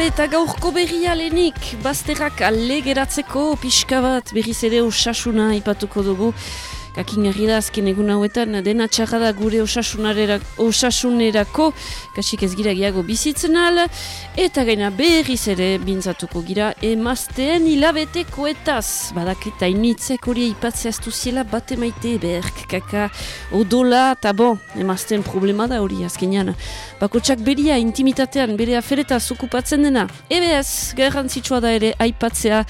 Are eta gaurko berria lenik, bazterrak ale geratzeko pixka bat berriz ere osasuna ipatuko dugu. Kakin da azken egun hauetan dena txarra gure osasunerako, kasik ez gira giago bizitzen al, eta gaina berriz ere bintzatuko gira emazteen hilabetekoetaz. Badaketa initzek hori ipatzea ziela bate maite berk, kaka odola, eta bo, emazteen problema da hori azkenean. Bakotsak beria intimitatean bere afereta zukupatzen dena, ebez, garrantzitsua da ere aipatzea,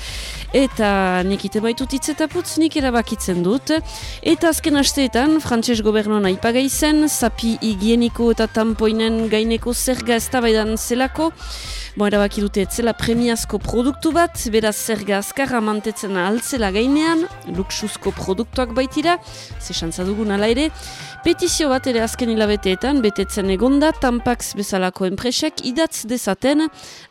eta nik ite baitut itzetaputz nik erabakitzen dut. Eta azken asteetan, frantses gobernuan aipaga izen, zapi higieniko eta tampoinen gaineko zerga ez zelako. Bo, erabaki dute etzela premiazko produktu bat, beraz zerga azkarra mantetzen altzela gainean, luxuzko produktuak baitira, zesantza dugun ala ere, Petizio bat ere azken hilabeteetan betetzen egonda tampax bezalako enpresek idatz dezaten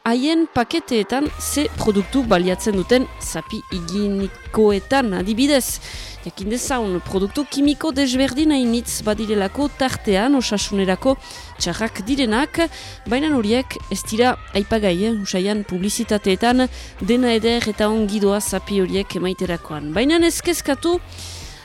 haien paketeetan ze produktu baliatzen duten zapi higienikoetan adibidez. Jakin dezaun, produktu kimiko desberdin hainitz badirelako tartean osasunerako txarrak direnak, baina horiek ez dira aipagai, eh? usaian publizitateetan dena eder eta ongidoa zapi horiek emaiterakoan. Baina ezkezkatu,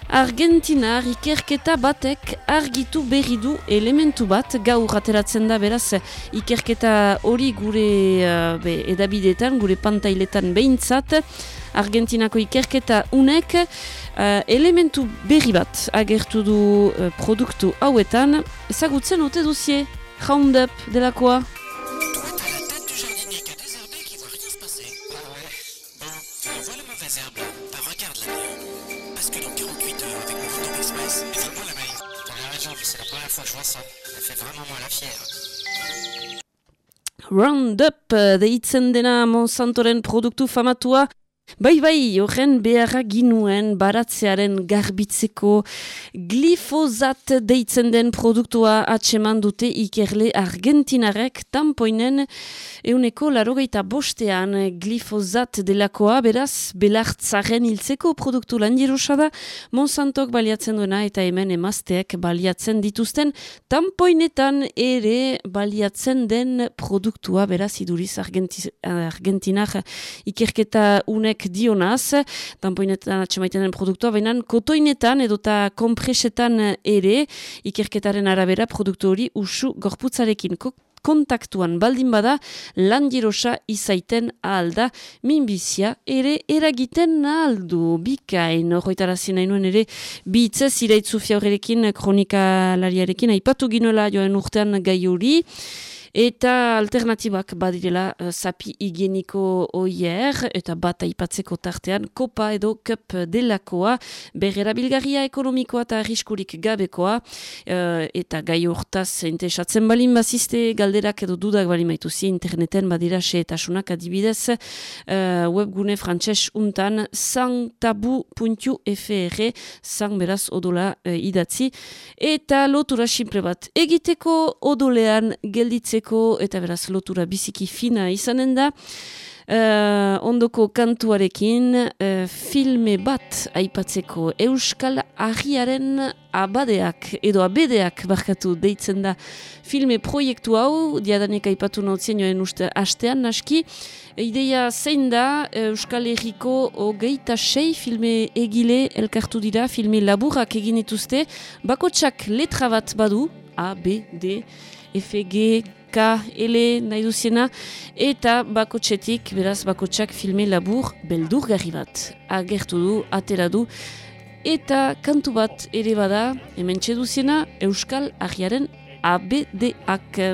Argentina ikerketa batek argitu berri du elementu bat gaur ateratzen da beraz ikerketa hori gure uh, be, edabidetan, gure pantailetan behintzat Argentinako ikerketa unek uh, elementu berri bat agertu du uh, produktu hauetan. Ezagutzen ote duzie Roundup delakoa? Roundup eh, deitzen dena Monsantoren produktu famatua Bai, bai, horren beharra ginuen baratzearen garbitzeko glifozat deitzen den produktua atseman dute ikerle argentinarek tampoinen euneko larogeita bostean glifozat delakoa. Beraz belartzaren hiltzeko produktu landirosa da. Monsantok baliatzen duena eta hemen emazteek baliatzen dituzten tampoinetan ere baliatzen den produktua. Beraz iduriz Argentinar ikerketa unek honek dionaz, tampoinetan atxemaiten den produktua, baina kotoinetan edota kompresetan ere, ikerketaren arabera produktu hori usu gorputzarekin. Kontaktuan baldin bada landirosa izaiten ahalda minbizia ere eragiten aldu bikain horretara nahi ere bitzez iraitzu fiaurerekin kronikalariarekin aipatu ginoela joan urtean gai hori Eta alternatibak badirela zapi higieniko oier, eta bat aipatzeko tartean, kopa edo kup delakoa, berrera bilgarria ekonomikoa eta arriskurik gabekoa, uh, eta gai hortaz entesatzen balin bazizte, galderak edo dudak balin maituzi interneten badira xe eta sunak adibidez, uh, webgune frantxez untan, sangtabu.fr, sang beraz odola uh, idatzi, eta lotura simple bat egiteko odolean gelditzeko eta beraz lotura biziki fina izanen da. Uh, ondoko kantuarekin uh, filme bat aipatzeko euskal ahiaren abadeak edo abedeak barkatu deitzen da filme proiektu hau. Diadanek aipatu nautzen joen uste hastean naski. Ideia zein da euskal erriko hogeita sei filme egile elkartu dira filme laburak egin dituzte. Bakotsak letra bat badu A, B, D, F, G, K, L, nahi duziena, eta bakotxetik, beraz bakotxak filme labur beldurgarri bat. Agertu du, atera du, eta kantu bat ere bada, hemen txeduziena, Euskal Agiaren ABD-ak.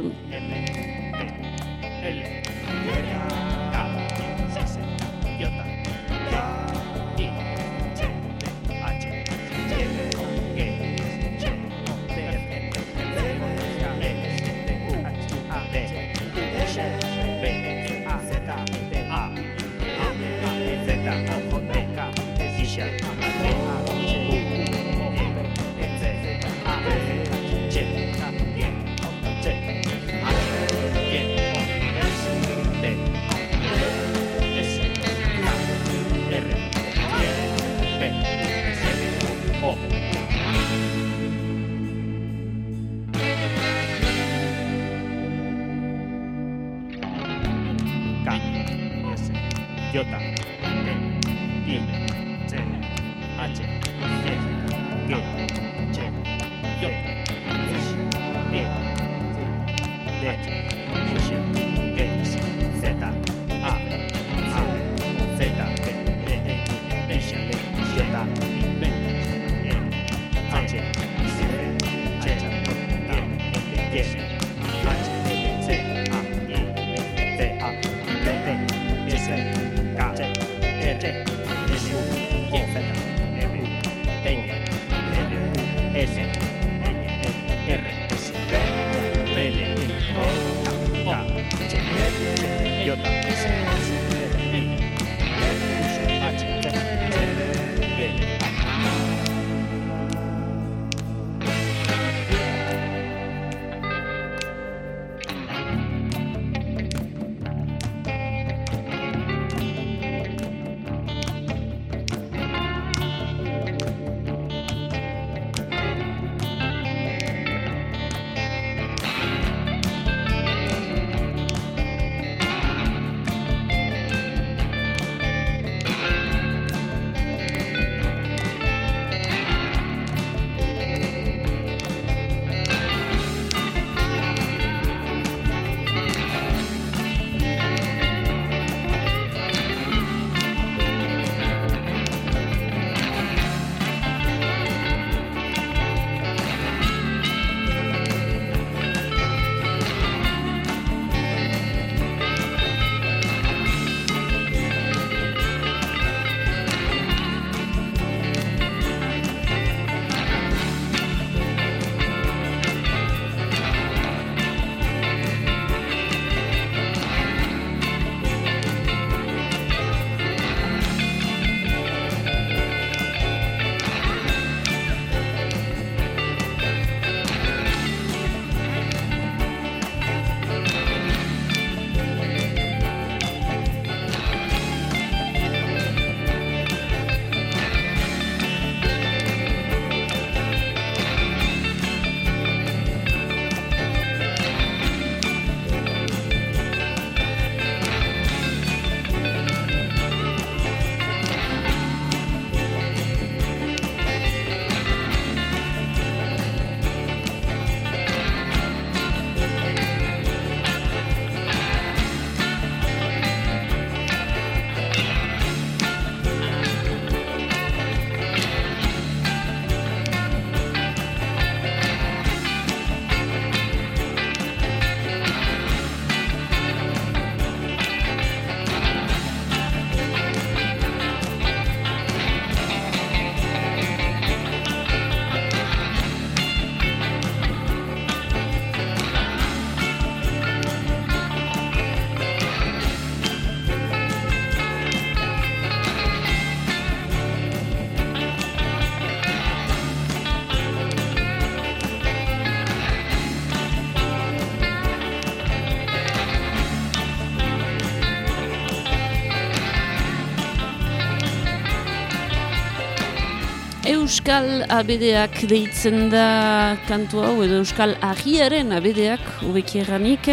Euskal abedeak deitzen da kantu hau, edo Euskal ahiaren abedeak, ubeki erranik.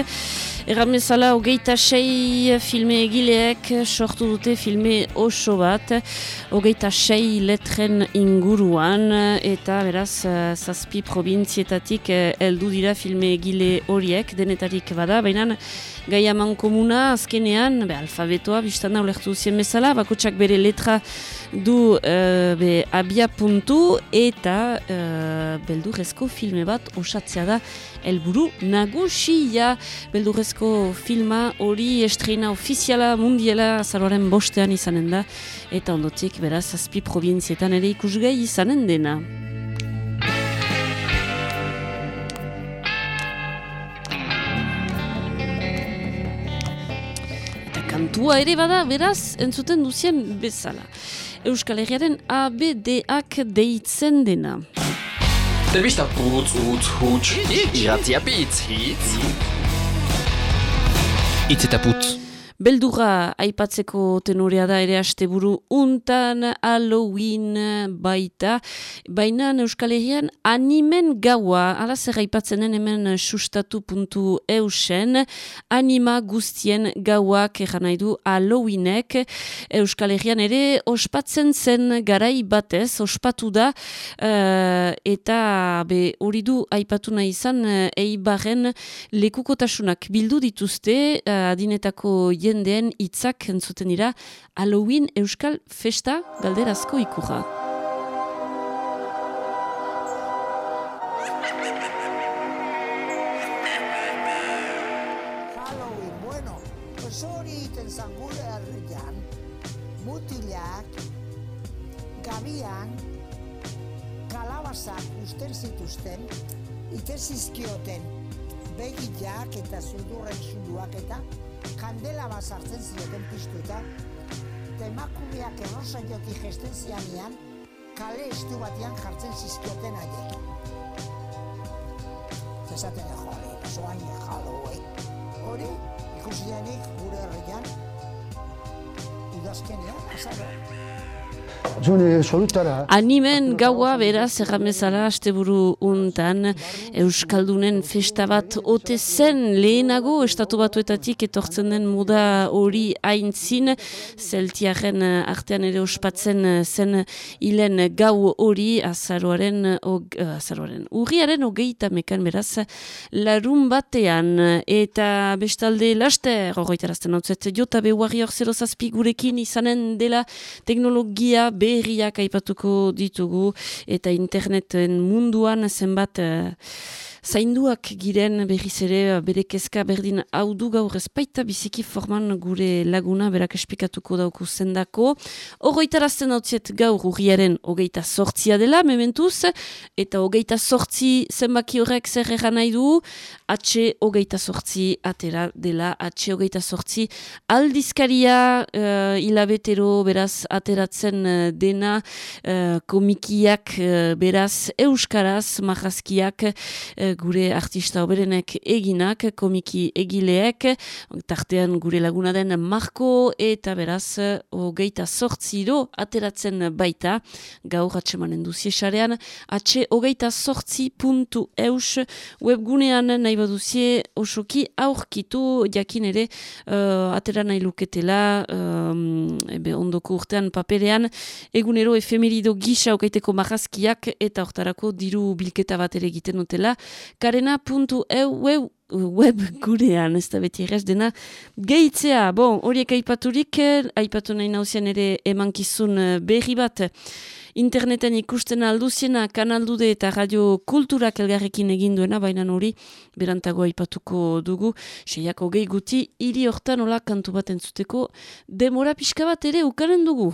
Erran bezala, hogeita sei filme egileek sortu dute filme oso bat, hogeita sei letren inguruan, eta beraz, zazpi provintzietatik eh, heldu dira filme egile horiek, denetarik bada, baina gai haman komuna, azkenean, be, alfabetoa, biztana olertu zien bezala, bakotsak bere letra du uh, be, abia puntu, eta uh, beldurrezko filme bat osatzea da helburu nagusia. Beldurrezko filma hori estreina ofiziala mundiala azaroaren bostean izanen da, eta ondotik, beraz, azpi provinzietan ere ikusgai izanen dena. kantua ere bada, beraz, entzuten duzien bezala. Euskal Herriaren ABD-ak deitzen dena. Telebista putz, utz, huts, iratzia bitz, hitz. Itz eta putz beldura aipatzeko tenorea da ere asteburu untan Halloween baita, baina Euskal Herrian animen gaua, ala zer aipatzenen hemen sustatu puntu eusen, anima guztien gauak eran nahi du Halloweenek. Euskal Herrian ere ospatzen zen garai batez, ospatu da uh, eta be hori du aipatu nahi izan uh, eibarren lekukotasunak bildu dituzte uh, adinetako jendeen hitzak entzuten dira Halloween Euskal Festa galderazko ikurra. gabian kalabazak usten zituzten itezizkioten begiak eta zudurren zuluak eta kandela bazartzen zioten piztu eta temakumeak errosa joti gesten zianian kale estu batian jartzen zizkioten aile. Zesaten jo, zoan jalo, Hori, ikusianik gure herrian, udazkenean, Animen gaua beraz erramezala asteburu untan Euskaldunen festa bat ote zen. Lehenago estatu batuetatik etortzen den moda hori aintzin zeltiaren artean ere ospatzen zen hilen gau hori azaroaren, og, azaroaren urriaren ogeita mekan beraz larun batean. Eta bestalde laster horretarazten hau jota behuari hor zerozazpi gurekin izanen dela teknologia berriak aipatuko ditugu eta interneten munduan zenbat uh, zainduak giren berriz ere bere kezka berdin hau du gaur ezpaita biziki forman gure laguna berak espikatuko dauku zendako. Horroitarazten hau gaur urriaren hogeita sortzia dela, mementuz, eta hogeita sortzi zenbaki horrek zer egan nahi du, atxe hogeita sortzi atera dela, atxe hogeita sortzi aldizkaria uh, hilabetero beraz ateratzen uh, dena uh, komikiak beraz euskaraz, marrazkiak gure artista oberenek eginak, komiki egileek, tartean gure laguna den Marko eta beraz, hogeita sortziro ateratzen baita, gaur atsemanen duzie xarean, atxe hogeita sortzi puntu eus. Webgunean nahi baduzie osoki aurkitu jakin ere uh, atera nahi luketela um, ebe ondoko urtean paperean. Egunero efemerido gisa okaiteko marrazkiak eta hortarako diru bilketa bat ere egiten dutela karena.eu web, gurean, ez da beti errez dena, gehitzea, bon, horiek aipaturik, aipatu nahi nauzian ere emankizun eh, berri bat, interneten ikusten alduziena kanaldude eta radio kulturak elgarrekin egin duena, baina hori berantago aipatuko dugu, seiako gehi guti, hiri hortan hola kantu bat entzuteko, demora pixka bat ere ukanen dugu.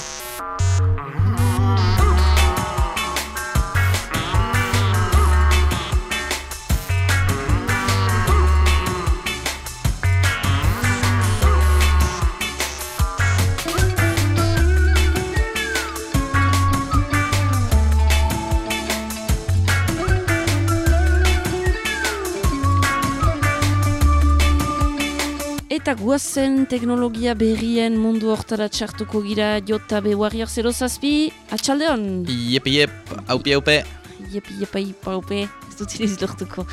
Eta guazen teknologia berrien mundu hortara txartuko gira jota be warrior 0 zazpi, atxaldeon? Iep, iep, haupi, haupe. Iep, iep, iep, haupe, ez dut iriz lortuko.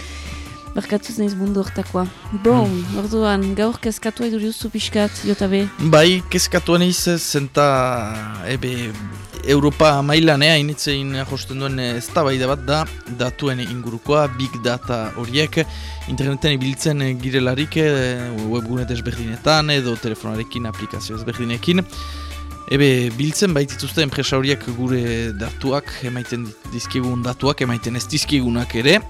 Barkatuz nahiz mundu hortakoa. Bon, hmm. orduan, gaur kezkatu edo duzu pixkat, jota be? Bai, kezkatu nahiz zenta, ebe, Europa mailan ea initzein josten duen ez da bat da datuen ingurukoa, big data horiek interneten ibiltzen girelarik webgune desberdinetan edo telefonarekin aplikazio ezberdinekin Ebe, biltzen baitituzte enpresa horiek gure datuak, emaiten dizkigun datuak, emaiten ez dizkigunak ere,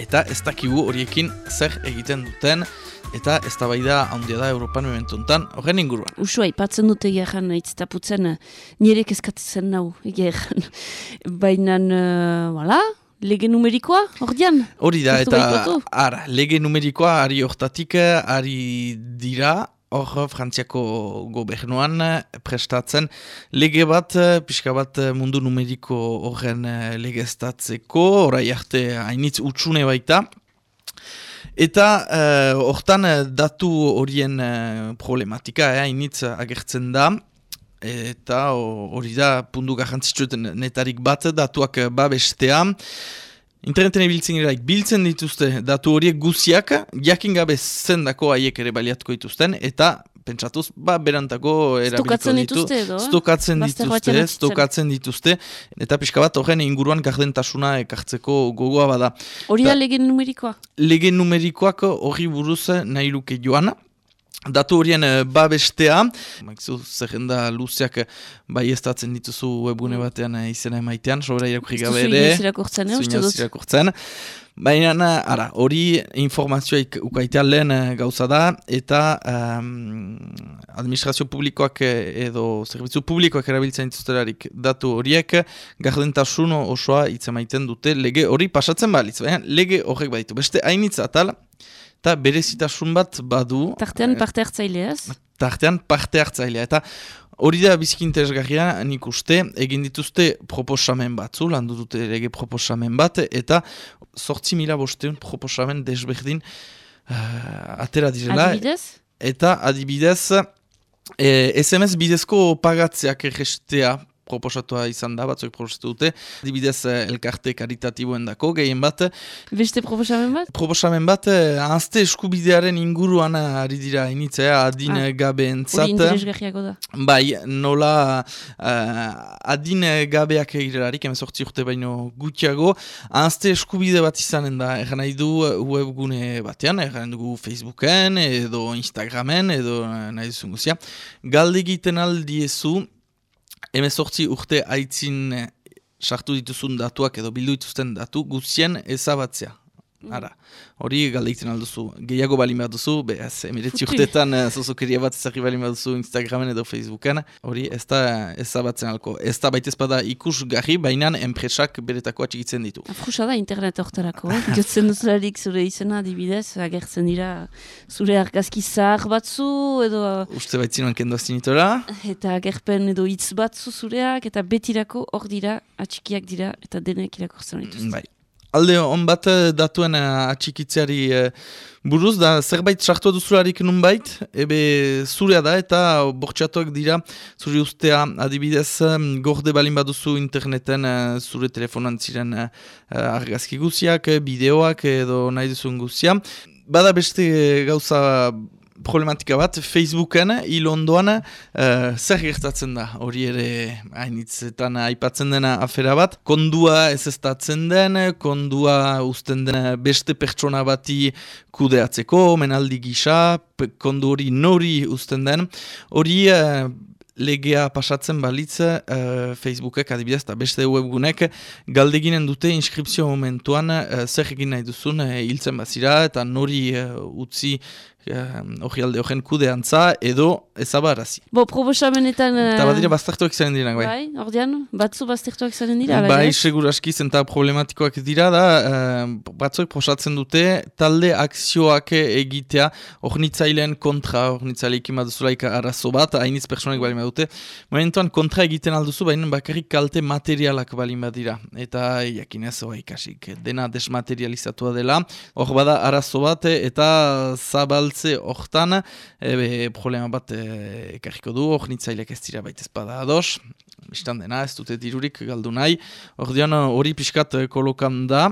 eta ez dakigu horiekin zer egiten duten, eta ez da bai da handia da Europan mementuntan, horren inguruan. Usua, ipatzen dute egeran, itztaputzen, nire kezkatzen nau, egeran. Baina, uh, lege numerikoa, hor Hori da, eta ara, lege numerikoa, ari hortatik, ari dira, hor frantziako gobernuan prestatzen. Lege bat, pixka bat mundu numeriko horren legeztatzeko, orai arte hainitz utxune baita, Eta eh, hortan datu horien problematika, eh, initz agertzen da, eta hori da pundu garrantzitsueten netarik bat datuak babestea. Interneten ibiltzen iraik biltzen dituzte datu horiek guziak, jakin gabe zendako haiek ere baliatuko dituzten, eta pentsatuz, ba, berantako erabiliko ditu. Stokatzen dituzte, stokatzen dituzte, eta pixka bat horren inguruan gardentasuna ekartzeko gogoa bada. Hori da legen numerikoa? Legen numerikoak hori buruz nahi luke joan. Datu horien uh, babestea, Maizu, zerrenda luzeak bai ez dituzu webune batean uh, izena emaitean, sobera irakurri gabe ere. Zuinaz irakurtzen, eh, uste dut. irakurtzen. Baina, ara, hori informazioa ukaitea lehen eh, gauza da, eta um, administrazio publikoak eh, edo zerbitzu publikoak erabiltzen dituzterarik datu horiek, gardentasun osoa itzemaiten dute lege hori pasatzen balitz, baina lege horrek baditu. Beste hainitza atal, eta berezitasun bat badu. Tartean eh, parte hartzaileaz? Tartean parte hartzailea, eta Hori da biziki interesgarria nik uste, egin dituzte proposamen batzu, landu dute lege proposamen bat, eta sortzi mila bosteun proposamen desberdin uh, atera direla. Adibidez? Eta adibidez, eh, SMS bidezko pagatzeak errestea proposatua izan da, batzuk proposatu dute, dibidez eh, elkarte karitatiboen dako, gehien bat. Beste proposamen bat? Proposamen bat, eh, azte eskubidearen inguruan ari dira initzea, adin ah, gabe entzat. Hori da. Bai, nola uh, adin gabeak egirarik, emezortzi urte baino gutxiago, azte eskubide bat izanen da, egan nahi du webgune batean, egan dugu Facebooken, edo Instagramen, edo nahi duzun guzia. Galde egiten aldiezu, Hemezortzi urte haitzin eh, sartu dituzun datuak edo bildu dituzten datu guztien ezabatzea. Ara, hori galdeiten alduzu. Gehiago bali behar duzu, behaz, emiretzi urtetan uh, zozokeria bat ezagri bali behar duzu Instagramen edo Facebooken. Hori ez da ezabatzen alko. Ez da baitez bada ikus garri, baina enpresak beretako atxikitzen ditu. Afrusa da internet orterako, eh? Jotzen duzularik zure izena dibidez, agertzen dira zure argazki zahar batzu edo... Uste baitzinoan kendo aztinitora. Eta agerpen edo hitz batzu zureak, eta betirako hor dira, atxikiak dira, eta denek irakortzen dituzte. Bai. Alde hon bat eh, datuen uh, atxikitzeari uh, buruz, da zerbait sartu duzularik nun bait, ebe zurea da eta bortxatuak dira zuri ustea adibidez gorde balin baduzu interneten uh, zure telefonan ziren uh, argazki guziak, bideoak edo nahi duzun guzia. Bada beste gauza problematika bat, Facebooken, hil ondoan, uh, zer gertatzen da, hori ere hainitzetan aipatzen dena afera bat, kondua ez ez den, kondua usten dena beste pertsona bati kudeatzeko, menaldi gisa, kondu hori nori usten den, hori... Uh, legea pasatzen balitze uh, Facebookek adibidez eta beste webgunek galdeginen dute inskripzio momentuan uh, zer egin nahi duzun hiltzen bazira eta nori utzi hori alde horren kudeantza edo ezabarazi. Bo, probosamenetan... Eta badira uh, baztertuak zaren dira, bai? Bai, ordean, batzu baztertuak zaren dira? Bai, segur aski zenta problematikoak dira da, uh, batzuek prosatzen dute, talde akzioak egitea, ornitzailean kontra, ornitzaileik imaduzulaik arazo bat, hainitz personak bali dute, momentuan kontra egiten alduzu, baina bakarrik kalte materialak bali dira. Eta, jakinez, oi, kasik, dena desmaterializatua dela, hor bada arazo bat, eta zabal galtze hortan, ebe problema bat e, ekarriko du, hor nitzaileak ez dira baita espada ados, biztan dena ez dute dirurik galdu nahi, hor dian hori pixkat e, kolokan da,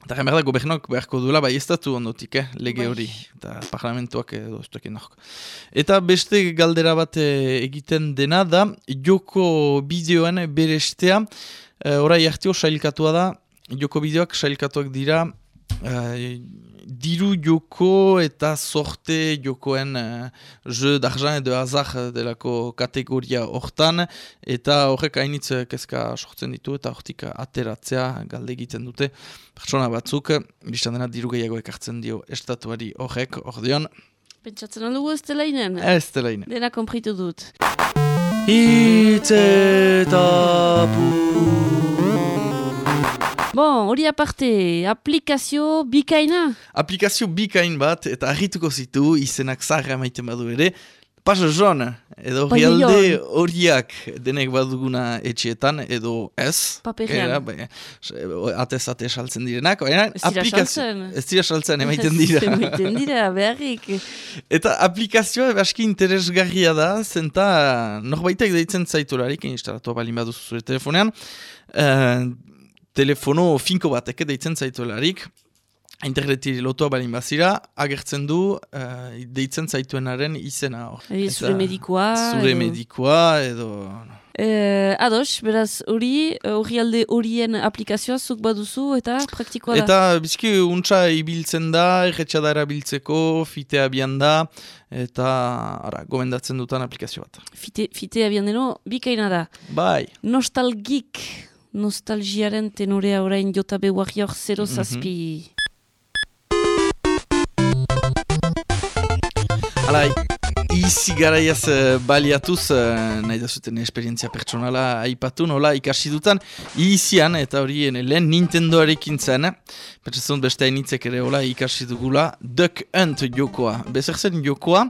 Eta gamer da gobernok beharko duela, bai ez datu ondotik, eh, lege bai. hori, eta parlamentuak edo ez Eta beste galdera bat e, egiten dena da, joko bideoen berestea, e, orai hartio sailkatua da, joko bideoak sailkatuak dira, e, diru joko eta sorte jokoen uh, je d'argent edo azar delako kategoria hortan eta horrek hainitz kezka sortzen ditu eta hortik ateratzea galde egiten dute pertsona batzuk biztan dena diru gehiago ekartzen dio estatuari horrek ordeon Pentsatzen aldugu ez dela inen? Ez dela inen. Dena kompritu dut. Bon, hori aparte, aplikazio bikaina? Aplikazio bikain bat, eta harrituko zitu, izenak zaharra maiten badu ere, Pas jon, edo Paiillon. rialde horiak denek baduguna etxeetan, edo ez. Paperean. Bai, se- atez ate saltzen direnak, baina Ez dira aplikazio... saltzen. Ez dira saltzen, emaiten dira. Emaiten dira, beharrik. Eta aplikazioa aski interesgarria da, zenta norbaitek deitzen zaitularik, instalatu balin baduzu zure telefonean, eh, telefono finko batek deitzen zaitularik, interneti lotua balin bazira, agertzen du eh, deitzen zaituenaren izena hor. Eta zure medikoa. Zure edo- medikoa, edo... Eh, ados, beraz, hori, hori alde horien aplikazioa zuk baduzu eta praktikoa da. Eta bizki untsa ibiltzen da, erretxa da erabiltzeko, fitea bian da, eta ara, gomendatzen dutan aplikazio bat. Fite, fitea bian deno, bikaina da. Bai. Nostalgik, nostalgiaren tenorea orain jotabe warrior 0 Mhm. zazpi. Hala, izi garaiaz eh, baliatuz, uh, nahi da zuten esperientzia pertsonala aipatu, nola ikasi dutan, izian, eta hori lehen Nintendoarekin zen, pentsatzen beste hainitzek ere hola ikasi dugula, Duck Hunt jokoa. Bezer zen jokoa,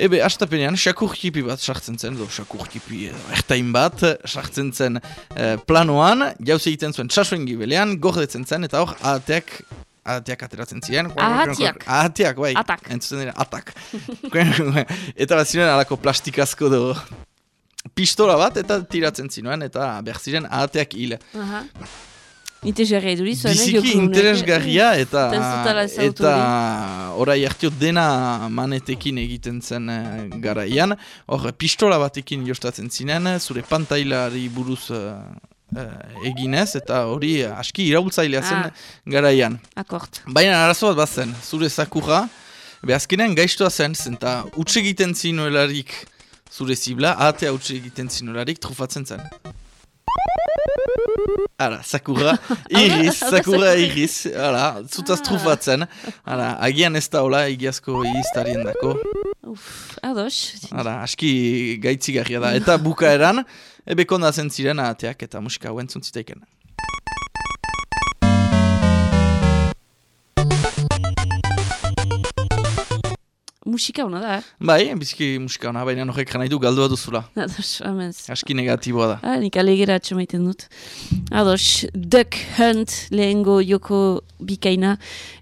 Ebe, astapenean, sakurkipi bat sartzen zen, edo sakurkipi edo ertain bat, sartzen zen eh, planoan, jauz egiten zuen txasuen gibelean, gordetzen zen, eta hor, ateak, ateak ateratzen ziren. Ahatiak. Ahatiak, bai. Atak. Entzuten dira, atak. eta bat ziren alako plastikazko do pistola bat, eta tiratzen zinuen, eta behar ziren ahateak hil. Aha. Interesgarria iduriz, zuen, eh, Biziki joko honek. interesgarria, eta Eta ez dutala ezagutu eta orai hartio dena manetekin egiten zen eh, garaian. Hor, pistola batekin jostatzen zinen, zure pantailari buruz eh, eginez, eta hori aski iraultzailea zen Ah. garaian. Akort. Baina arazo bat bazen, zure zakurra, be azkenean gaiztua zen, zenta utxe egiten zinuelarik zure zibla, ahatea utxe egiten zinuelarik trufatzen zen. Irriz, Hau da sakurra sakurra. irriz, ara, zutaz Ah. trufatzen. Ara, agian ez da hola, egiazko iztarien dako. Uf, ados. Ara, aski gaitzigarria da. Eta bukaeran, ebe kondazen ziren ahateak eta musika hauen zuntzitaiken. Musika hona da, eh? Bai, biziki musika hona, baina horrek nahi du galdua duzula. Ados, amez. Aski negatiboa da. Ah, nik alegera atxamaiten dut. Ados, Duck Hunt lehengo joko bikaina,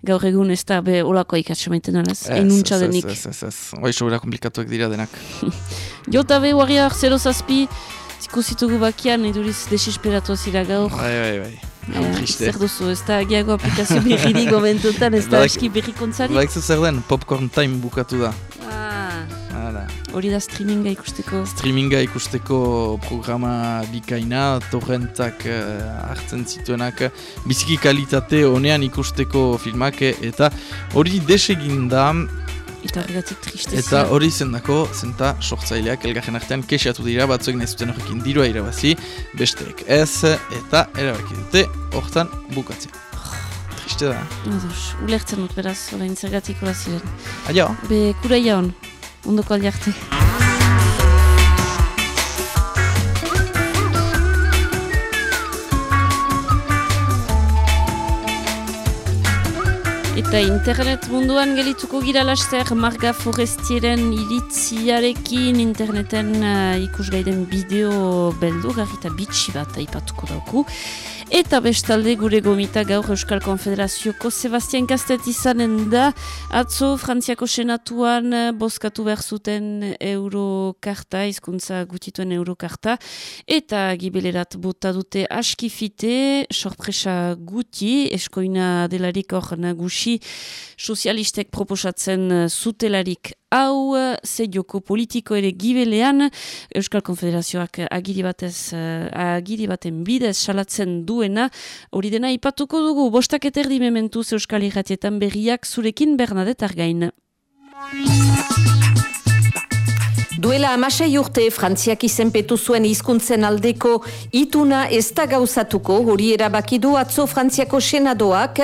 gaur egun ez da be olakoa ikatxamaiten alaz, enuntza denik. Ez, ez, ez. Bai, sobera komplikatuak dira denak. Jota be warrior 0 zazpi, zikusitugu bakian, eduriz desesperatu zira gaur. Bai, bai, bai. Eh, triste. Zer duzu, ez da agiago aplikazio berririk gomentutan, ez da Badak- aski berrikontzari? Baik zer den, popcorn time bukatu da. Ah, hori da streaminga ikusteko. Streaminga ikusteko programa bikaina, torrentak eh, hartzen zituenak, biziki kalitate honean ikusteko filmak, eh, eta hori desegin da, Eta horregatik tristezia. eta hori zendako, zenta sortzaileak elgarren artean kexatu dira, batzuek nahi zuten horrekin dirua irabazi, besteek ez, eta erabaki dute, hortan bukatzea. Triste da. Ados, ulertzen dut beraz, orain zergatik hola ziren. Adio! Be, kuraia hon, ondoko aldi arte. Eta internet munduan gelituko gira laster Marga Forestieren iritziarekin interneten uh, ikusgaiden bideo beldugarri eta bitxi bat aipatuko dauku. Eta bestalde gure gomita gaur Euskal Konfederazioko Sebastian Kastet izanen da. Atzo Frantziako Senatuan eh, bozkatu behar zuten eurokarta, hizkuntza gutituen eurokarta, eta gibelerat bota dute askifite, sorpresa guti, eskoina delarik hor nagusi, sozialistek proposatzen zutelarik hau, ze joko politiko ere gibelean, Euskal Konfederazioak agiri batez, eh, agiri baten bidez salatzen duena, hori dena ipatuko dugu, bostak eterdi mementuz Euskal Irratietan berriak zurekin Bernadette Argain. Duela amasei urte Frantziak izenpetu zuen hizkuntzen aldeko ituna ez da gauzatuko, hori erabakidu atzo Frantziako senadoak,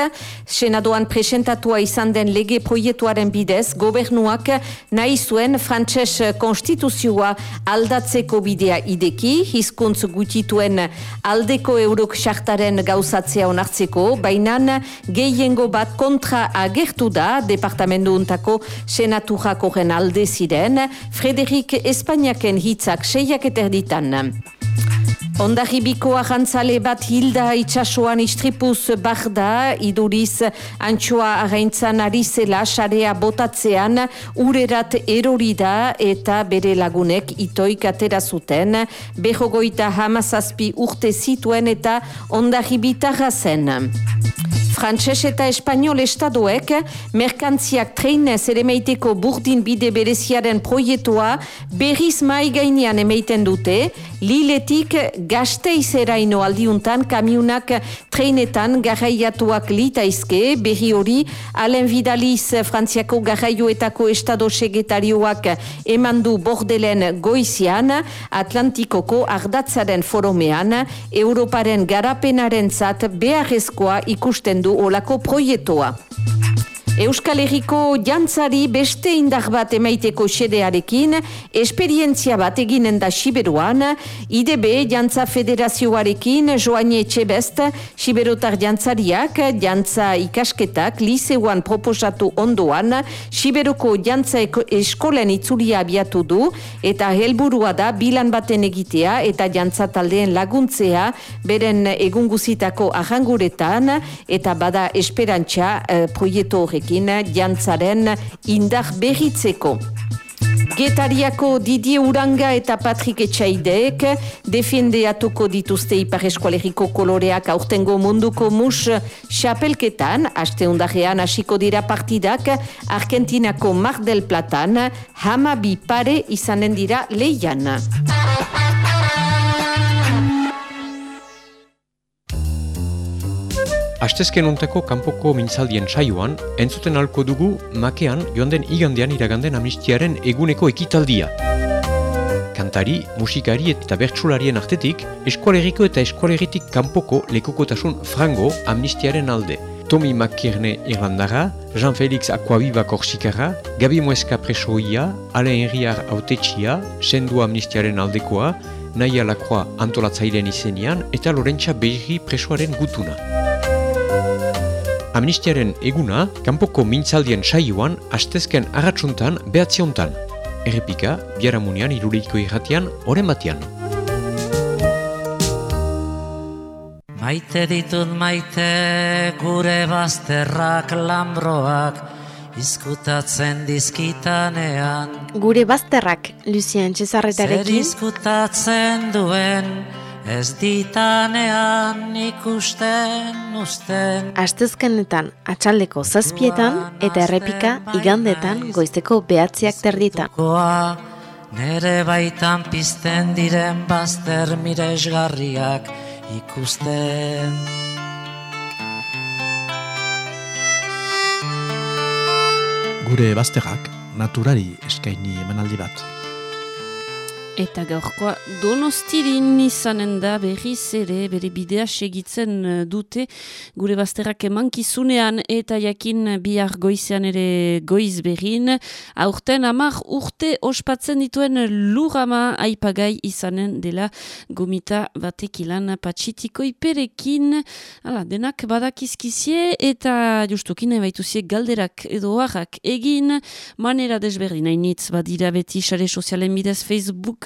senadoan presentatua izan den lege proietuaren bidez, gobernuak nahi zuen frantses konstituzioa aldatzeko bidea ideki, hizkuntz gutituen aldeko eurok xartaren gauzatzea onartzeko, baina gehiengo bat kontra agertu da, departamentu untako senaturako alde ziren, Frederik Erik Espainiaken hitzak seiak eterditan. Ondarribiko ahantzale bat hilda itxasuan istripuz barda, iduriz antxoa arraintzan ari zela sarea botatzean urerat erorida eta bere lagunek itoik atera zuten, behogoita hamazazpi urte zituen eta ondarribitarra zen. Frantses eta Espainol estadoek merkantziak treinez ere meiteko burdin bide bereziaren proietua berriz mai gainean emeiten dute, liletik gazteizeraino aldiuntan kamiunak treinetan garraiatuak litaizke, berri hori alen vidaliz frantziako garraioetako estado segetarioak emandu bordelen goizian, Atlantikoko ardatzaren foromean, Europaren garapenaren zat beharrezkoa ikusten du olako proietoa. Euskal Herriko jantzari beste indar bat emaiteko xedearekin, esperientzia bat eginen da Siberuan, IDB jantza federazioarekin joan etxe best, Siberotar jantzariak, jantza ikasketak, liseuan proposatu ondoan, Siberoko jantza eskolen itzulia abiatu du, eta helburua da bilan baten egitea eta jantza taldeen laguntzea, beren egunguzitako ahanguretan, eta bada esperantza eh, proieto horrek horrekin jantzaren indar berritzeko. Getariako Didier Uranga eta Patrik Etxaideek defendeatuko dituzte Ipar Eskualeriko koloreak aurtengo munduko mus xapelketan, haste undarean hasiko dira partidak Argentinako Mar del Platan, hama bi pare izanen dira leian. Astezken unteko kanpoko mintzaldien saioan, entzuten alko dugu makean joan den igandean iraganden amnistiaren eguneko ekitaldia. Kantari, musikari eta bertsularien artetik, eskualeriko eta eskualeritik kanpoko lekukotasun frango amnistiaren alde. Tomi Makirne Irlandara, Jean-Félix Aquaviva Korsikara, Gabi Mueska Presoia, Alain Herriar Autetxia, Sendu Amnistiaren aldekoa, Naia Lakroa antolatzailean izenian eta Lorentza Beiri Presoaren gutuna. Amnistiaren eguna, kanpoko mintzaldien saioan, astezken agatsuntan behatziontan. Errepika, biaramunian iruleiko irratian, oren batian. Maite ditut maite gure bazterrak lambroak izkutatzen dizkitanean. Gure bazterrak, Lucien Cesarretarekin. Zer izkutatzen duen Ez ditanean ikusten usten Astezkenetan atxaldeko zazpietan eta errepika igandetan goizteko behatziak terdita. Nere baitan pizten diren bazter miresgarriak ikusten. Gure bazterrak naturari eskaini emanaldi bat. Eta gaurkoa donostirin izanen da berriz ere bere bidea segitzen eh, dute gure bazterrak emankizunean eta jakin bihar goizean ere goiz berrin. Aurten amar urte ospatzen dituen lurama aipagai izanen dela gomita batekilan patxitiko iperekin. Hala, denak badakizkizie eta justukin ebaituzie galderak edo harrak egin manera desberdin hainitz badira beti sare sozialen bidez Facebook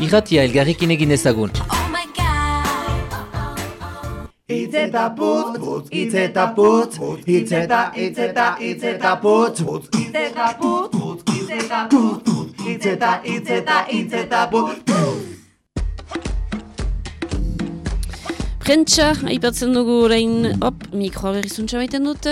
irratia elgarrekin egin ezagun. Itzeta putz, itzeta putz, itzeta, itzeta, itzeta putz, itzeta putz, itzeta putz, hitz eta hitz eta hitz eta putz Prentsa, aipatzen dugu orain, op, mikroa berrizuntza baiten dut,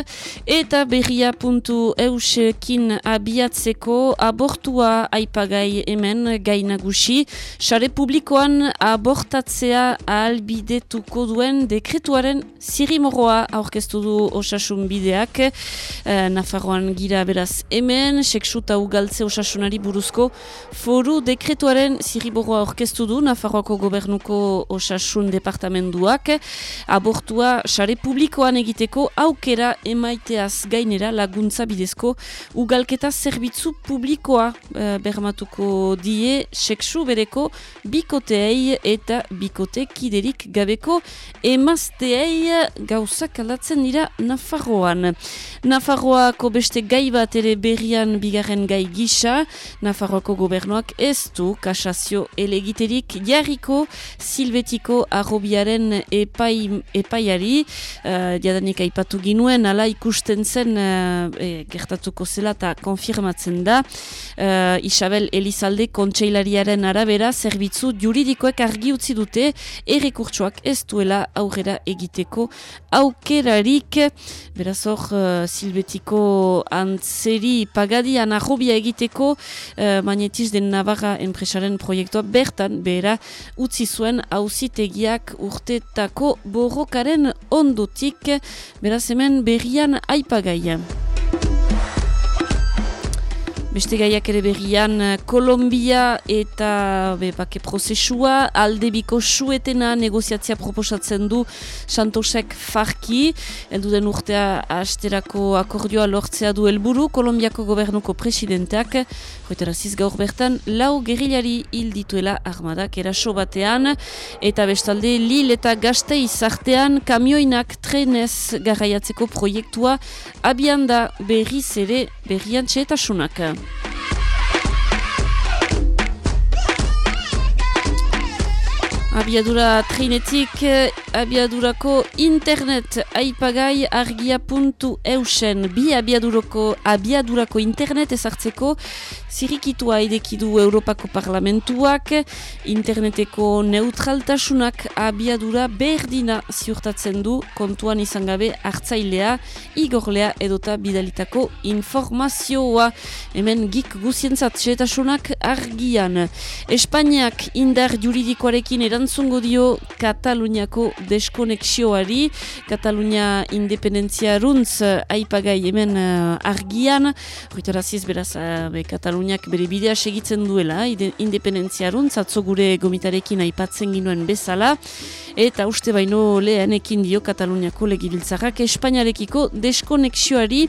eta berria puntu eusekin abiatzeko abortua aipagai hemen gainagusi, sare publikoan abortatzea albidetuko duen dekretuaren zirimoroa aurkeztu du osasun bideak, e, Nafarroan gira beraz hemen, seksuta ugaltze osasunari buruzko, foru dekretuaren zirimoroa aurkeztu du Nafarroako gobernuko osasun departamentuak, abortua sare publikoan egiteko aukera emaiteaz gainera laguntza bidezko ugalketa zerbitzu publikoa e, bermatuko die seksu bereko bikoteei eta bikote kiderik gabeko emazteei gauzak aldatzen dira Nafarroan. Nafarroako beste gai bat ere berrian bigarren gai gisa, Nafarroako gobernuak ez du kasazio elegiterik jarriko silbetiko arrobiaren epai, epaiari, uh, jadanik aipatu ginuen, ala ikusten zen uh, gertatuko zela eta konfirmatzen da, uh, Isabel Elizalde kontseilariaren arabera, zerbitzu juridikoek argi utzi dute, errekurtsoak ez duela aurrera egiteko aukerarik, beraz hor, uh, silbetiko antzeri pagadian arrobia egiteko, uh, magnetiz den Navarra enpresaren proiektua bertan, bera, utzi zuen hauzitegiak urteta egindako borrokaren ondotik, beraz hemen berrian aipagaia. Beste gaiak ere berrian, Kolombia eta bepake prozesua, alde biko suetena negoziatzia proposatzen du Santosek Farki, eldu den urtea asterako akordioa lortzea du helburu Kolombiako gobernuko presidenteak, hoitaraziz gaur bertan, lau gerrilari hil dituela armadak eraso batean, eta bestalde Lil eta Gazte izartean kamioinak trenez garraiatzeko proiektua abian da berriz ere berrian txetasunak. Abiadura trinetik, abiadurako internet aipagai argia puntu eusen. Bi abiadurako, abiadurako internet ezartzeko zirikitua idekidu Europako Parlamentuak, interneteko neutraltasunak abiadura berdina ziurtatzen du kontuan izan gabe hartzailea, igorlea edota bidalitako informazioa. Hemen gik guzientzat txetasunak argian. Espainiak indar juridikoarekin erantzungo dio Kataluniako deskonexioari, Katalunia independentzia runtz aipagai hemen uh, argian, ruitaraziz beraz uh, Katalunia Kataluniak bere bidea segitzen duela, independentziarun, zatzo gure gomitarekin aipatzen ginuen bezala, eta uste baino lehenekin dio Kataluniako legibiltzarrak Espainiarekiko deskonexioari,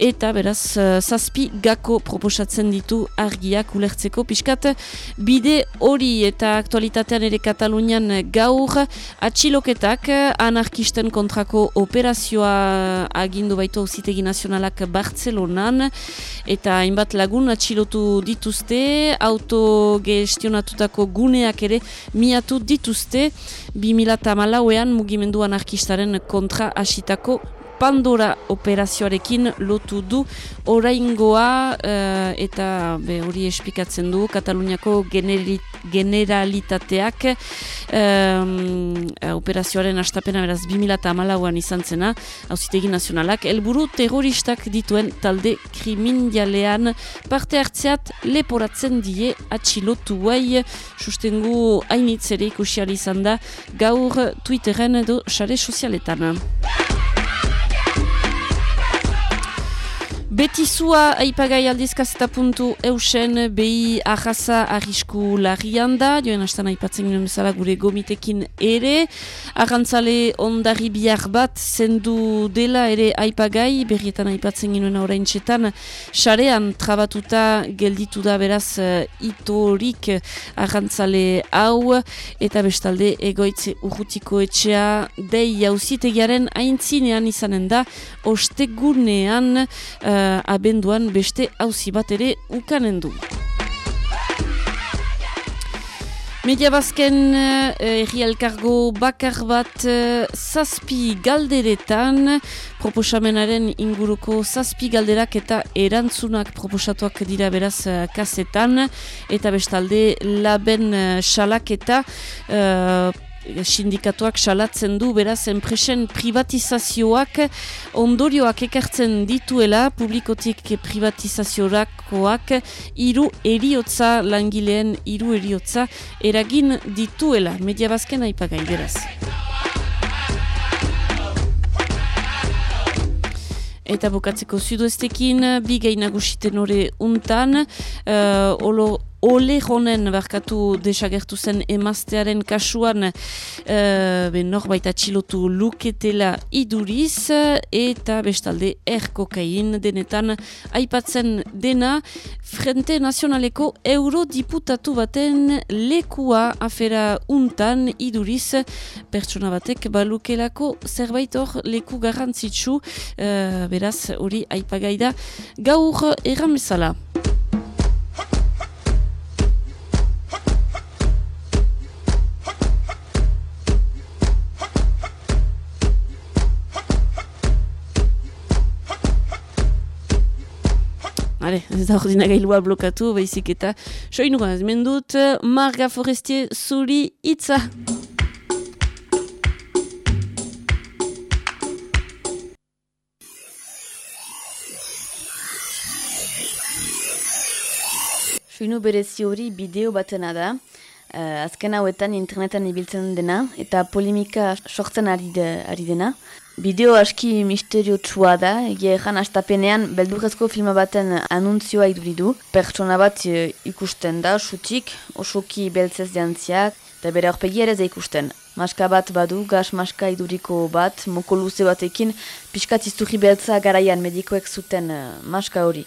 eta beraz uh, zazpi gako proposatzen ditu argiak ulertzeko. Pixkat bide hori eta aktualitatean ere Katalunian gaur atxiloketak anarkisten kontrako operazioa agindu baitu auzitegi nazionalak Bartzelonan. Eta hainbat lagun atxilotu dituzte autogestionatutako guneak ere miatu dituzte. 2000 malauean mugimendu anarkistaren kontra asitako Pandora operazioarekin lotu du. Oraingoa uh, eta be, hori espikatzen du Kataluniako generalitateak um, operazioaren astapena beraz 2008an izan zena hauzitegi nazionalak. Helburu terroristak dituen talde krimindialean parte hartzeat leporatzen die atxilotu guai sustengu hainitzere ikusiali izan da gaur Twitteren edo xare sozialetan. Bye. Betizua aipagai aldizkazeta puntu eusen behi ahasa arrisku larrian da, joen hastan aipatzen ginen bezala gure gomitekin ere. Arrantzale ondari bihar bat zendu dela ere aipagai, berrietan aipatzen ginen orain txetan, xarean trabatuta gelditu da beraz uh, itorik arrantzale hau, eta bestalde egoitze urrutiko etxea dei jauzitegiaren aintzinean izanen da, ostegunean uh, abenduan beste hauzi bat ere ukanen du. Media bazken eh, erri elkargo bakar bat eh, zazpi galderetan proposamenaren inguruko zazpi galderak eta erantzunak proposatuak dira beraz eh, kasetan eta bestalde laben salak eta sindikatuak salatzen du beraz enpresen privatizazioak ondorioak ekartzen dituela publikotik privatizaziorakoak hiru eriotza langileen hiru eriotza eragin dituela media bazken aipagai beraz. Eta bukatzeko zuduestekin, bi gainagusiten hori untan, uh, olo, ole honen barkatu desagertu zen emaztearen kasuan. Uh, ben norbait atxilotu luketela iduriz eta bestalde erkokain denetan aipatzen dena. Frente Nazionaleko eurodiputatu baten lekua afera untan iduriz pertsona batek balukelako zerbait hor leku garrantzitsu. Uh, beraz hori aipagaida gaur erran Hale, ez da ordina gailua blokatu, baizik eta soinua, hemen dut, Marga Forestier zuri itza. Soinu berezi hori bideo batena da, uh, azken hauetan internetan ibiltzen dena, eta polimika sortzen ari, de, ari dena. Bideo aski misterio txua da, egia ezan astapenean beldurrezko filma baten anuntzioa iduridu. Pertsona bat e, ikusten da, sutik, osoki beltzez jantziak, eta bere horpegi ere ikusten. Maska bat badu, gas maska iduriko bat, moko luze batekin, piskat izturri beltza garaian medikoek zuten uh, maska hori.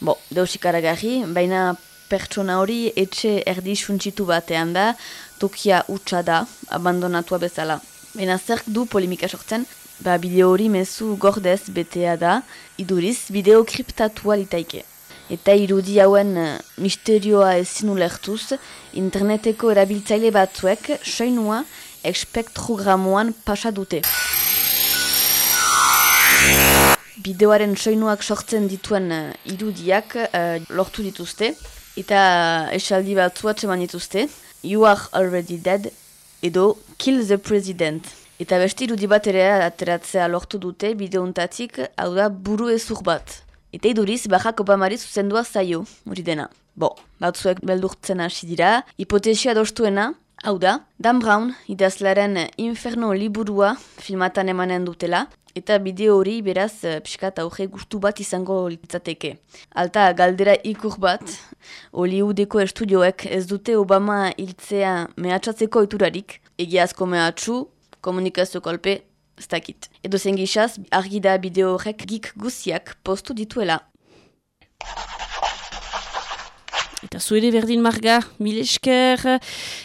Bo, deusik aragarri, baina pertsona hori etxe erdi suntsitu batean da, tokia utxa da, abandonatua bezala. Baina zerk du polimika sortzen, Ba, bideo hori mezu gordez betea da, iduriz, bideo kriptatua litaike. Eta irudi hauen uh, misterioa ezin ulertuz, interneteko erabiltzaile batzuek soinua ekspektrogramoan pasa dute. Bideoaren soinuak sortzen dituen uh, irudiak uh, lortu dituzte, eta esaldi batzua txeman dituzte, You are already dead, edo Kill the President. Eta besti irudi bat ere ateratzea lortu dute bideontatik hau da buru ezur bat. Eta iduriz Barack Obamari zuzendua zaio, hori dena. Bo, batzuek beldurtzen hasi dira, hipotesia dostuena, hau da, Dan Brown idazlaren Inferno liburua filmatan emanen dutela, eta bideo hori beraz pixkat auge gustu bat izango litzateke. Alta galdera ikur bat, Hollywoodeko estudioek ez dute Obama hiltzea mehatxatzeko iturarik, egiazko mehatxu, komunikazio kolpe, ez dakit. Edo zen gixaz, argi da bideo horrek gik guziak postu dituela. Eta zuere berdin marga, mil esker,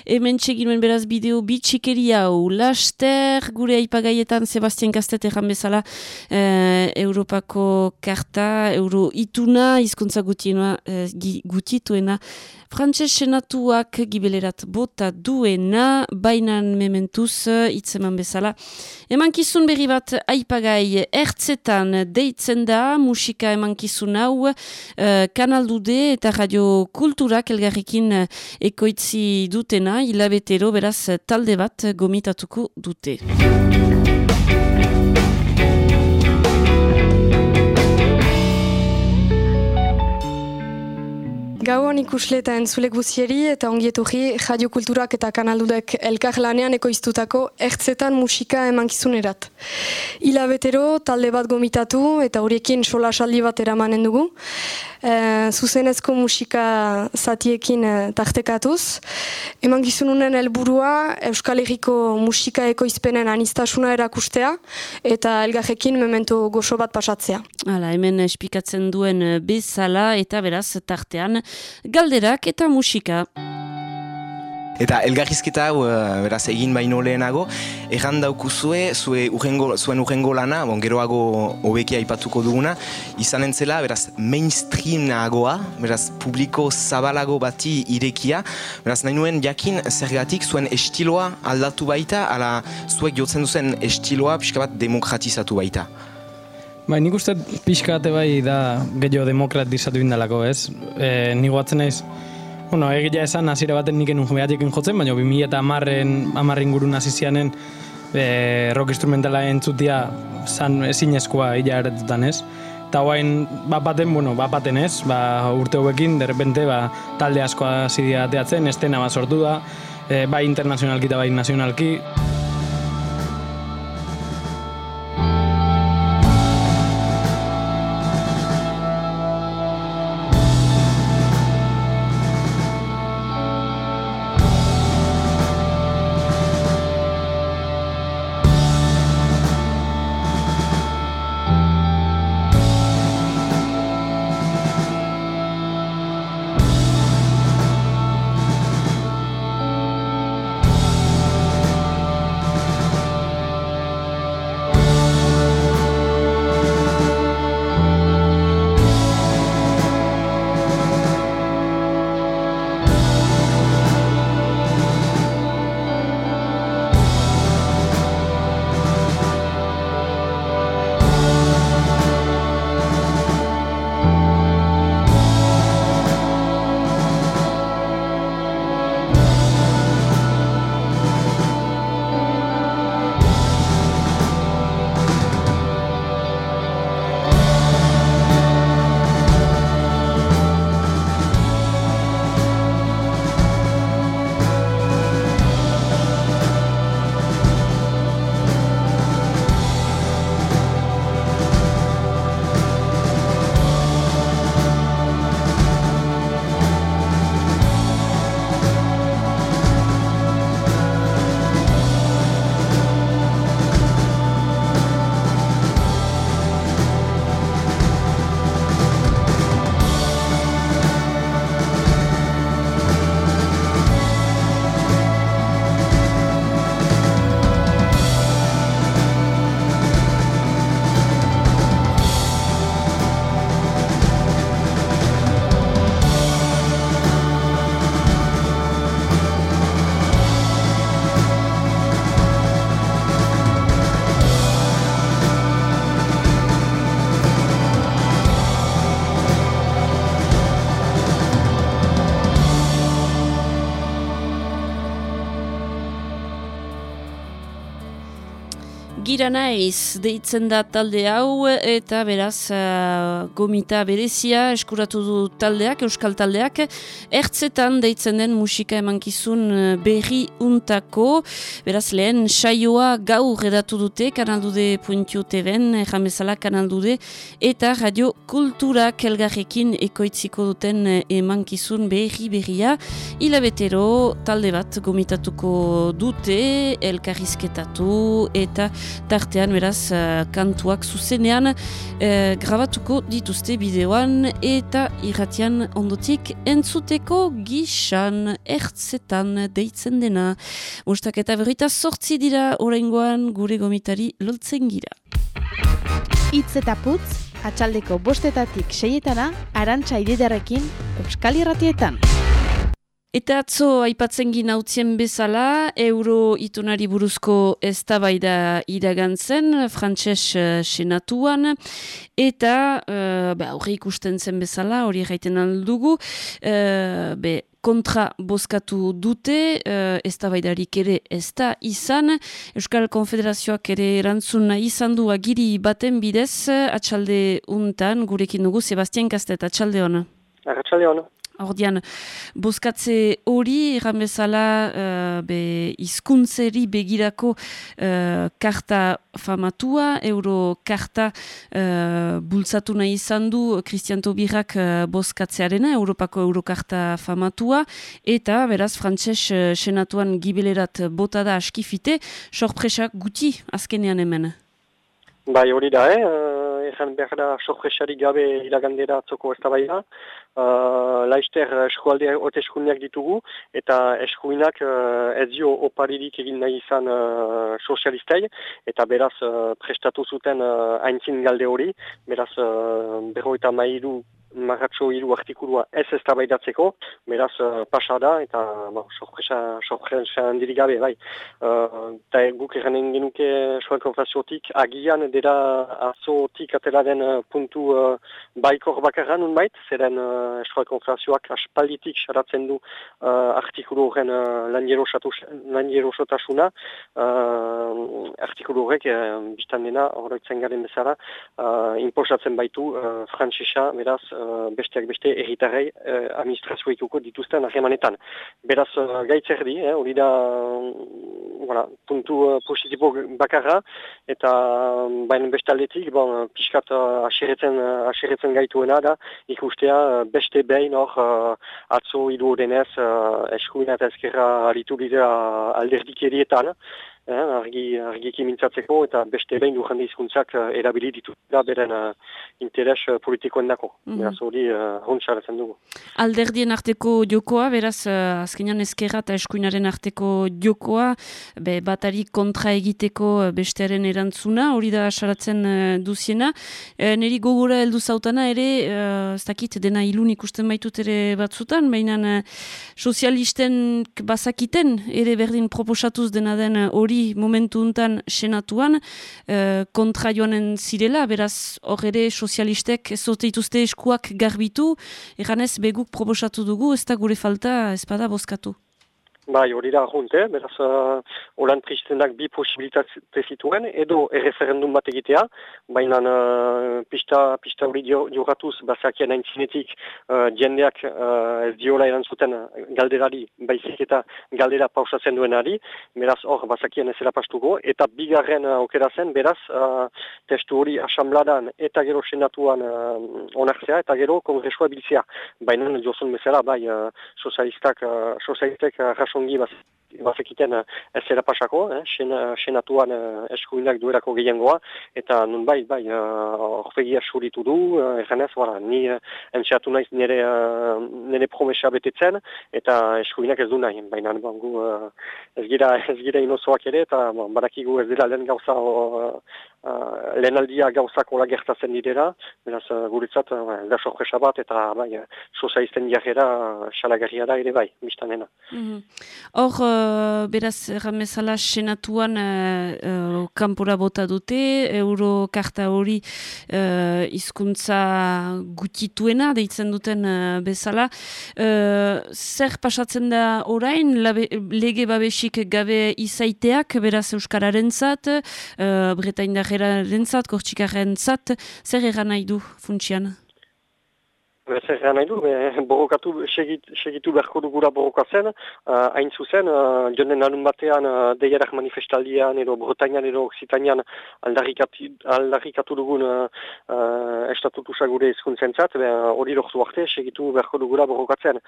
hemen txegin beraz bideo bitxikeri hau, laster, gure aipagaietan Sebastian Kastet erran bezala, eh, Europako karta, Euro ituna, izkuntza gutiena, eh, gutituena, Frantses senatuak gibelerat bota duena, bainan mementuz, itzeman bezala. Emankizun berri bat aipagai ertzetan deitzen da, musika emankizun hau, uh, kanaldude eta radio kulturak elgarrikin ekoitzi dutena, hilabetero beraz talde bat gomitatuko dute. Gauan ikusle eta entzule guzieri eta ongietorri radiokulturak eta kanaldudek elkar lanean ekoiztutako ertzetan musika emankizunerat. Ila betero talde bat gomitatu eta horiekin sola saldi bat eramanen dugu. E, zuzenezko musika zatiekin e, tartekatuz. Eman gizununen helburua Euskal Herriko musika ekoizpenen anistasuna erakustea eta elgarrekin memento goxo bat pasatzea. Hala, hemen espikatzen duen bezala eta beraz tartean galderak eta musika. Eta elgarrizketa hau, uh, beraz, egin baino lehenago, erran daukuzue, zue urrengo, zuen urrengo lana, bon, geroago hobeki aipatuko duguna, izan entzela, beraz, mainstreamagoa, beraz, publiko zabalago bati irekia, beraz, nahi nuen jakin zergatik zuen estiloa aldatu baita, ala zuek jotzen duzen estiloa pixka bat demokratizatu baita. Bai, nik uste pixka bai da gehiago demokratizatu indalako, ez? E, nik guatzen naiz, Bueno, egia esan, hasiera baten nik enun jotzen, baina 2000 eta amarren, amarren gurun hasizianen e, rock instrumentala entzutia zan ezinezkoa ila eretutan ez. Eta guain, bat baten, bueno, bat baten ez, ba, urte hauekin, derrepente, ba, talde askoa zidia teatzen, estena bat sortu da, e, bai internazionalki eta bai nazionalki. Gira naiz, deitzen da talde hau eta beraz uh, gomita berezia eskuratu du taldeak, euskal taldeak, ertzetan deitzen den musika emankizun uh, berri untako, beraz lehen saioa gaur redatu dute, kanaldude puntio teben, jamezala kanaldude, eta radio kulturak elgarrekin ekoitziko duten uh, emankizun berri berria, hilabetero talde bat gomitatuko dute, elkarrizketatu eta tartean beraz uh, kantuak zuzenean uh, grabatuko dituzte bideoan eta irratian ondotik entzuteko gixan ertzetan deitzen dena. Mustak eta berrita sortzi dira oraingoan gure gomitari loltzen gira. Itz eta putz, atxaldeko bostetatik seietana, arantxa ididarekin, Euskal Irratietan. Eta atzo aipatzen ginautzien bezala, euro itunari buruzko eztabaida iragantzen, frantses uh, senatuan, eta uh, hori ikusten zen bezala, hori gaiten aldugu, uh, be, kontra bozkatu dute, uh, ez da ere ez da izan, Euskal Konfederazioak ere erantzuna izan du agiri baten bidez, atxalde untan, gurekin dugu, Sebastian Kastet, atxalde hona. Atxalde hona. Ordian, bozkatze hori, erran bezala, uh, be, izkuntzeri begirako uh, karta famatua, euro karta uh, bultzatu nahi izan du Christian Tobirrak uh, bozkatzearena, Europako eurokarta famatua, eta beraz, frantses uh, senatuan gibelerat bota da askifite, sorpresak guti azkenean hemen. Bai hori da, eh? egan behar da sorpresari gabe iragandera atzoko ez da bai da. Uh, Laister eskualde ote eskuinak ditugu, eta eskuinak uh, ez dio oparirik egin nahi izan uh, sozialistei, eta beraz uh, prestatu zuten uh, aintzin galde hori, beraz uh, berro eta mairu marratxo hiru artikulua ez ez tabaidatzeko, beraz uh, pasa da, eta bo, sorpresa, sorpresa handirik gabe, bai. Uh, eta guk eranen genuke soan konfraziotik, agian dira azotik atela den uh, puntu uh, baikor bakarra nun bait, zeren uh, soan konfrazioak aspalditik saratzen du uh, artikulu horren uh, lanjero sotasuna, uh, artikulu horrek, uh, biztan dena, horretzen garen bezala, uh, imposatzen baitu uh, frantzisa, beraz, uh, besteak beste erritarrei uh, administrazioikuko dituzten arremanetan. Beraz, uh, gaitzerdi, eh, hori da voilà, puntu uh, positibo bakarra, eta um, baina beste aldetik, bon, piskat uh, aseretzen, uh, aseretzen gaituena da, ikustea uh, beste behin hor uh, atzo idu denez uh, eskuina ezkerra alitu bidea alderdikerietan, eh, argi, argiki mintzatzeko eta beste behin dujan dizkuntzak uh, erabili ditu da beren uh, interes uh, politikoen dako. Mm -hmm. Beraz hori uh, dugu. Alderdien arteko jokoa, beraz uh, azkenean ezkerra eta eskuinaren arteko jokoa, be, batari kontra egiteko bestearen erantzuna, hori da asaratzen uh, duziena. E, neri gogora heldu zautana ere, uh, ez dakit dena ilun ikusten baitut ere batzutan, baina uh, sozialisten bazakiten ere berdin proposatuz dena den hori momentu untan senatuan uh, kontra joanen zirela, beraz hor ere sozialistek ez ituzte eskuak garbitu, eganez beguk proposatu dugu, ez da gure falta ez bada bozkatu. Bai, hori da ahunt, eh? beraz, uh, holan tristenak bi posibilitate zituen, edo erreferendum bat egitea, baina uh, pista, pista hori jogatuz, bazakien aintzinetik, uh, jendeak uh, ez diola erantzuten galderari, baizik eta galdera pausatzen duenari, beraz, hor, bazakien ez pastuko, eta bigarren uh, okera zen, beraz, uh, testu hori asambladan eta gero senatuan uh, onartzea, eta gero kongresua biltzea. Baina, jozun bezala, bai, uh, sozialistak, uh, sozialistek uh, ongi bazekiten ez zera pasako, eh, senatuan eh, eskuinak duerako gehiengoa, eta nun bai, bai, horfegia uh, suritu du, uh, erganez, wala, ni uh, entxeatu naiz nire, uh, nire promesa betetzen, eta eskuinak ez du nahi, baina bon, gu, uh, ez gira, ez gira inozoak ere, eta barakigu ez dira lehen gauza, uh, uh, lehen aldia gauzako gertatzen direra, beraz, uh, guretzat, uh, da sorpresa bat, eta bai, sozaizten jarrera, salagarria da ere bai, biztanena. Mm Hor, uh, beraz, ramezala senatuan uh, uh, kanpora bota dute, euro karta hori uh, izkuntza gutituena, deitzen duten uh, bezala. Uh, zer pasatzen da orain, labe, lege babesik gabe izaiteak, beraz Euskararen zat, uh, Bretain dajera zat, Kortxikaren zat, zer eran nahi du funtsian? Zer nahi du, borrokatu, segit, segitu beharko dugura borrokatzen, uh, hain zuzen, uh, jonen anun batean uh, deierak manifestaldian, edo Bretañan, edo Occitanian aldarrikatu, dugun uh, uh, estatutusa gure izkuntzen zat, hori lortu arte, segitu beharko dugura borrokatzen.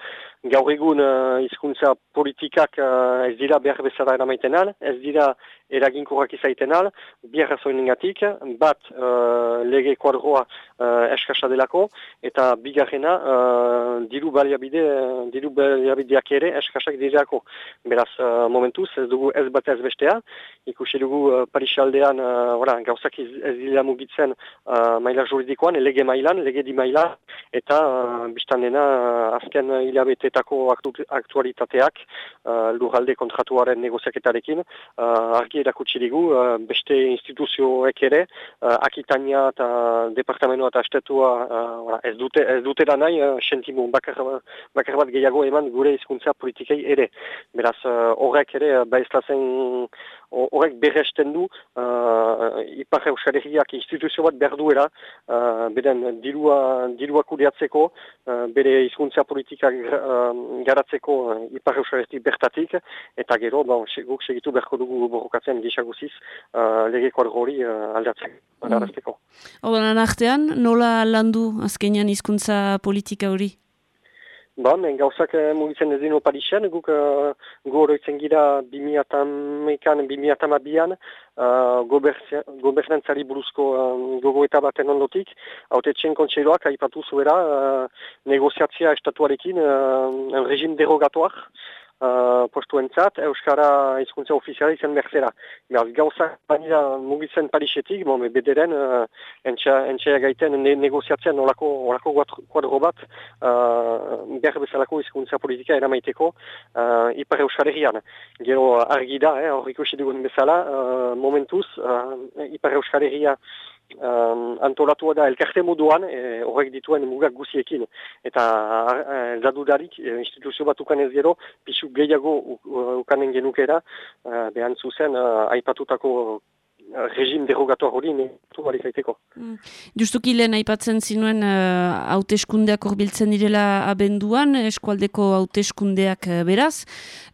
Gaur egun uh, izkuntza politikak uh, ez dira behar bezala eramaiten al, ez dira eraginkorrak izaiten al, biarra zoinengatik, bat uh, lege kuadroa uh, eskasa delako, eta bigar bigarrena uh, diru baliabide, diru baliabideak ere eskasak dirako. Beraz, uh, momentuz, ez dugu ez bat ez bestea, ikusi dugu uh, Parisaldean uh, gauzak ez, dira mugitzen uh, maila juridikoan, lege mailan, lege di maila, eta uh, biztan dena uh, azken hilabetetako aktu, aktualitateak uh, lurralde kontratuaren negoziaketarekin, uh, argi erakutsi dugu uh, beste instituzioek ere, uh, Akitania eta Departamentoa eta Estetua uh, ez dute, ez dute dutera nahi, uh, sentimu bakar, bakar bat gehiago eman gure hizkuntza politikei ere. Beraz, horrek ere, uh, baiztazen, horrek berresten du, uh, ipar euskalegiak instituzio bat berduera, uh, beden dirua, dirua kudeatzeko, uh, bere hizkuntza politikak uh, garatzeko uh, ipar euskalegiak bertatik, eta gero, bon, guk segitu berko dugu borrokatzen gisaguziz, uh, legeko hori uh, aldatzen. Mm. Horren artean, nola landu azkenean hizkuntza politika hori? Ba, men gauzak uh, mugitzen ez dino Parisen, guk uh, oroitzen gira 2008an, 2008an, uh, gobernantzari buruzko uh, gogo eta baten ondotik, haute txen kontseiloak haipatu zuera uh, negoziatzia estatuarekin uh, regim derogatuak, uh, postuentzat, Euskara hizkuntza ofiziala izan berzera. Beraz, gauza banira mugitzen Parisetik, bon, bederen, uh, entxea gaiten ne negoziatzen olako, olako kuadro bat, uh, behar bezalako hizkuntza politika eramaiteko uh, Ipar Euskal Herrian. Gero argi da, eh, hor ikusi dugun bezala, uh, momentuz, uh, Ipar Euskal Herria um, antolatu da elkarte moduan, e, horrek dituen mugak guziekin. Eta zadudarik, e, instituzio bat ukan ez gero, pixu gehiago ukanen genukera, e, behan zuzen, e, aipatutako regim derogator hori netu bari zaiteko. Mm. Justuki lehen aipatzen zinuen uh, hauteskundeak horbiltzen direla abenduan, eskualdeko hauteskundeak uh, beraz.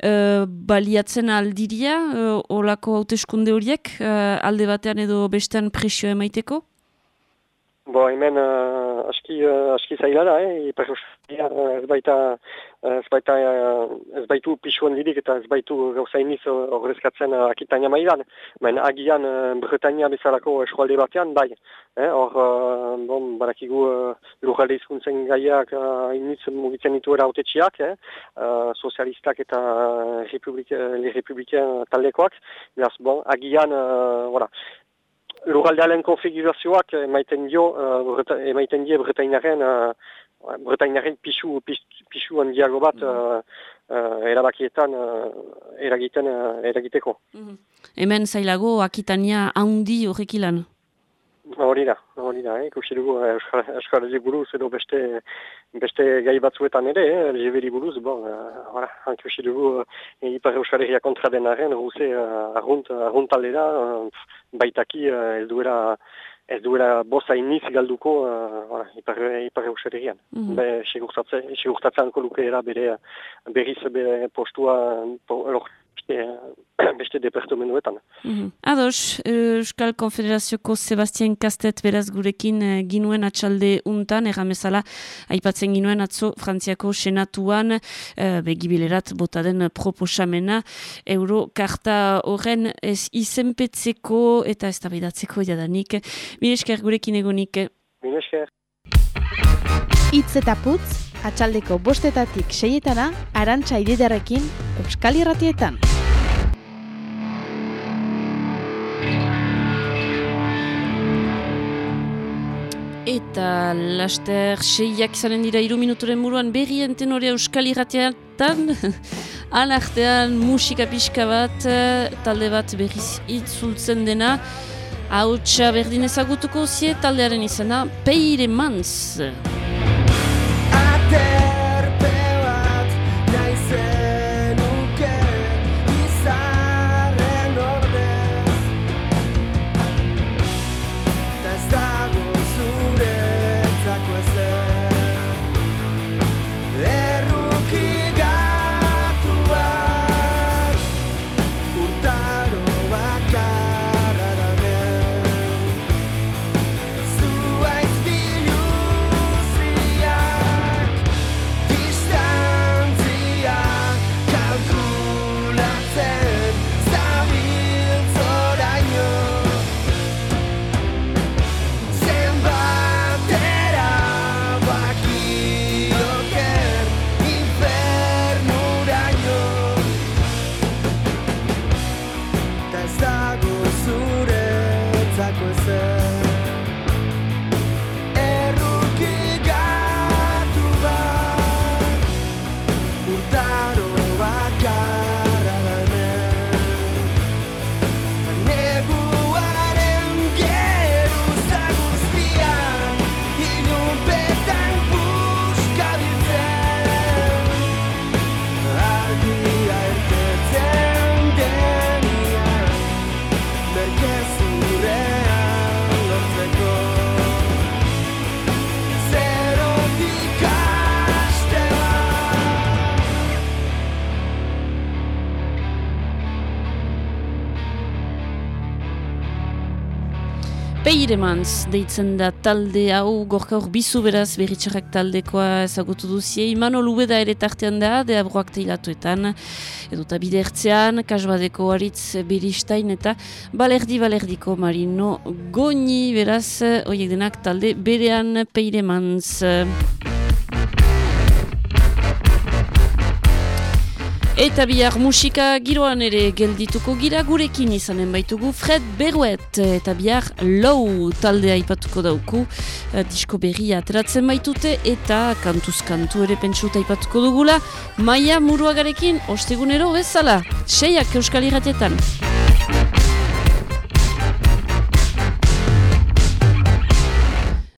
Uh, baliatzen aldiria, uh, olako hauteskunde horiek, uh, alde batean edo bestean presio emaiteko? Bo, hemen uh, aski, uh, aski zaila da, eh? ez baita, ez baita, ez baitu pixuan lirik eta ez baitu gauza iniz horrezkatzen akitania maidan. Men agian uh, Bretania bezalako eskualde batean, bai. Hor, eh? uh, bon, barakigu uh, lujalde izkuntzen gaiak iniz mugitzen ditu era autetxiak, eh? sozialistak eta uh, republiken taldekoak. Beraz, bon, agian, voilà, Luraldealen konfigurazioak emaiten dio, emaiten die Bretainaren, Bretainaren pixu, pixu handiago bat uh, uh, erabakietan uh, eragiten, uh, eragiteko. Mm -hmm. Hemen zailago, akitania handi horrek ilan? Hori da, hori da, eh? ikusi dugu Euskal buruz edo beste, beste gai batzuetan ere, eh? LGBT buruz, bon, uh, ikusi dugu uh, Ipar Euskal Herria kontra denaren, ruze uh, arrunt, arrunt aldera, uh, baitaki uh, ez duera ez duela bosa iniz galduko uh, ipar, ipar Euskal Herrian. Mm -hmm. Segurtatzen luke era bere berriz bere postua po, beste departamentuetan. Mm -hmm. Ados, Euskal Konfederazioko Sebastian Kastet beraz gurekin uh, ginuen atxalde untan, erramezala, aipatzen ginuen atzo Frantziako senatuan, uh, begibilerat botaden proposamena, Eurokarta horren ez izenpetzeko eta ez tabaidatzeko jadanik. Minesker gurekin egonik. Minesker. Itz eta putz, atxaldeko bostetatik seietana, arantxa ididarekin, Euskal Irratietan. Eta laster seiak izanen dira iru minuturen buruan berri enten euskal irrateatan alartean musika pixka bat talde bat berriz itzultzen dena. Hau berdin ezagutuko zie taldearen izena Peire Yeah. Peiremans deitzen da talde hau gorka hor bizu beraz berritxarrak taldekoa ezagutu duzie Imano Lubeda ere tartean da de abroak teilatuetan. Edota bidertzean kasbadeko haritz beristain eta balerdi balerdiko marino goni beraz oiek denak talde berean Peiremans Eta bihar musika giroan ere geldituko gira gurekin izanen baitugu Fred Beruet eta bihar low taldea ipatuko dauku uh, disko berria ateratzen baitute eta kantuz kantu ere pentsuta ipatuko dugula Maia Muruagarekin ostegunero bezala, seiak euskal irratietan.